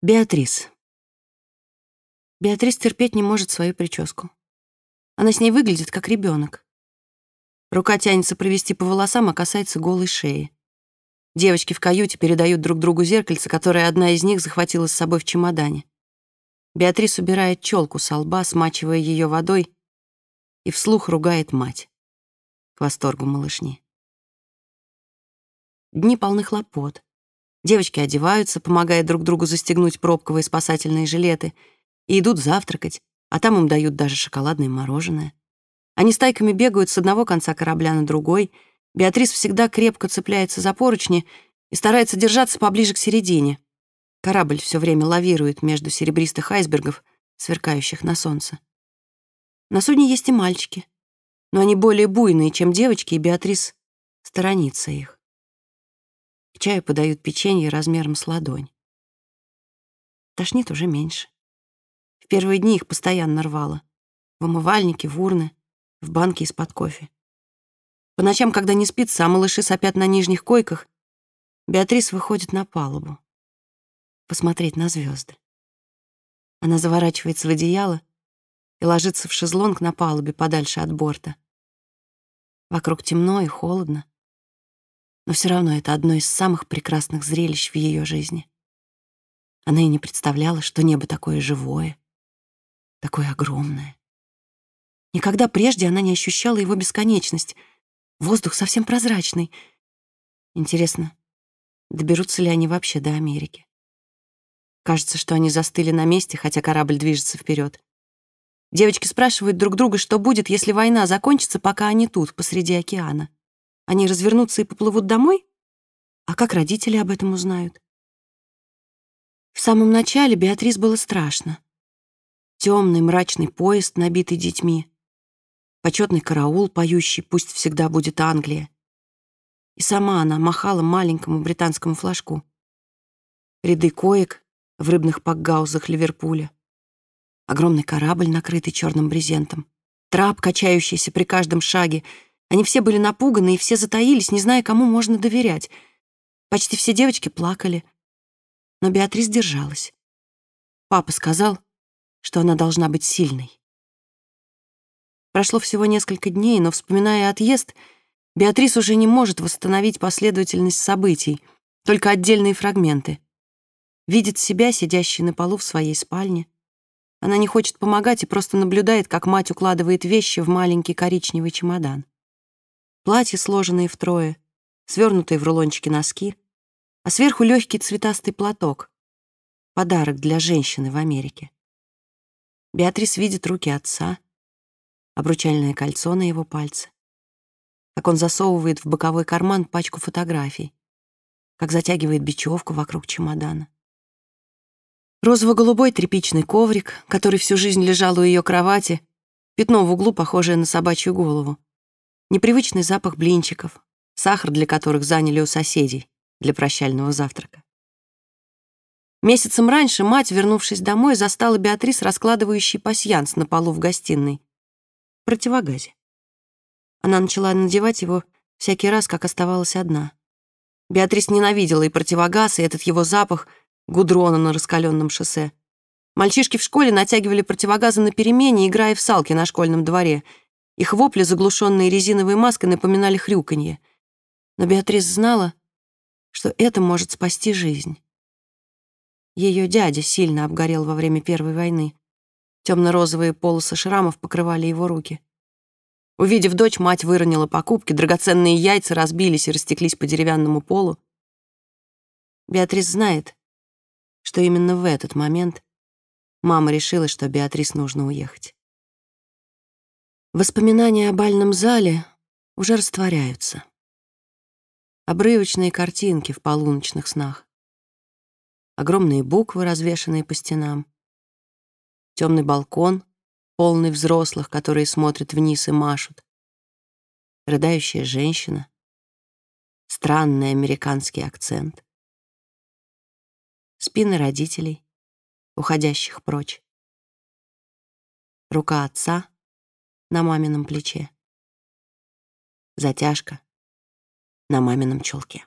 Беатрис. Беатрис терпеть не может свою прическу. Она с ней выглядит, как ребенок. Рука тянется провести по волосам, а касается голой шеи. Девочки в каюте передают друг другу зеркальце, которое одна из них захватила с собой в чемодане. Беатрис убирает челку со лба, смачивая ее водой, и вслух ругает мать. К восторгу малышни. Дни полны хлопот. Девочки одеваются, помогая друг другу застегнуть пробковые спасательные жилеты, и идут завтракать, а там им дают даже шоколадное мороженое. Они стайками бегают с одного конца корабля на другой. Беатрис всегда крепко цепляется за поручни и старается держаться поближе к середине. Корабль все время лавирует между серебристых айсбергов, сверкающих на солнце. На судне есть и мальчики, но они более буйные, чем девочки, и Беатрис сторонится их. К чаю подают печенье размером с ладонь. Тошнит уже меньше. В первые дни их постоянно рвало. В умывальнике, в урны, в банке из-под кофе. По ночам, когда не спится, а малыши сопят на нижних койках, Беатрис выходит на палубу. Посмотреть на звезды. Она заворачивается в одеяло и ложится в шезлонг на палубе подальше от борта. Вокруг темно и холодно но все равно это одно из самых прекрасных зрелищ в ее жизни. Она и не представляла, что небо такое живое, такое огромное. Никогда прежде она не ощущала его бесконечность. Воздух совсем прозрачный. Интересно, доберутся ли они вообще до Америки? Кажется, что они застыли на месте, хотя корабль движется вперед. Девочки спрашивают друг друга, что будет, если война закончится, пока они тут, посреди океана. Они развернутся и поплывут домой? А как родители об этом узнают? В самом начале Беатрис было страшно. Темный мрачный поезд, набитый детьми. Почетный караул, поющий «Пусть всегда будет Англия». И сама она махала маленькому британскому флажку. Ряды коек в рыбных пакгаузах Ливерпуля. Огромный корабль, накрытый черным брезентом. Трап, качающийся при каждом шаге — они все были напуганы и все затаились, не зная, кому можно доверять. Почти все девочки плакали, но Беатрис держалась. Папа сказал, что она должна быть сильной. Прошло всего несколько дней, но, вспоминая отъезд, Беатрис уже не может восстановить последовательность событий, только отдельные фрагменты. Видит себя, сидящей на полу в своей спальне. Она не хочет помогать и просто наблюдает, как мать укладывает вещи в маленький коричневый чемодан платье, сложенное втрое, свернутые в рулончики носки, а сверху легкий цветастый платок. Подарок для женщины в Америке. Беатрис видит руки отца, обручальное кольцо на его пальце, как он засовывает в боковой карман пачку фотографий, как затягивает бечевку вокруг чемодана. Розово-голубой тряпичный коврик, который всю жизнь лежал у ее кровати, пятно в углу, похожее на собачью голову непривычный запах блинчиков, сахар для которых заняли у соседей для прощального завтрака. Месяцем раньше мать, вернувшись домой, застала Беатрис, раскладывающий пасьянс на полу в гостиной. В противогазе. Она начала надевать его всякий раз, как оставалась одна. Беатрис ненавидела и противогаз, и этот его запах гудрона на раскаленном шоссе. Мальчишки в школе натягивали противогазы на перемене, играя в салки на школьном дворе — их вопли, заглушенные резиновой маской, напоминали хрюканье. Но Беатрис знала, что это может спасти жизнь. Ее дядя сильно обгорел во время Первой войны. Темно-розовые полосы шрамов покрывали его руки. Увидев дочь, мать выронила покупки, драгоценные яйца разбились и растеклись по деревянному полу. Беатрис знает, что именно в этот момент мама решила, что Беатрис нужно уехать. Воспоминания о бальном зале уже растворяются. Обрывочные картинки в полуночных снах. Огромные буквы, развешанные по стенам. Темный балкон, полный взрослых, которые смотрят вниз и машут. Рыдающая женщина. Странный американский акцент. Спины родителей, уходящих прочь. Рука отца — на мамином плече. Затяжка на мамином чулке.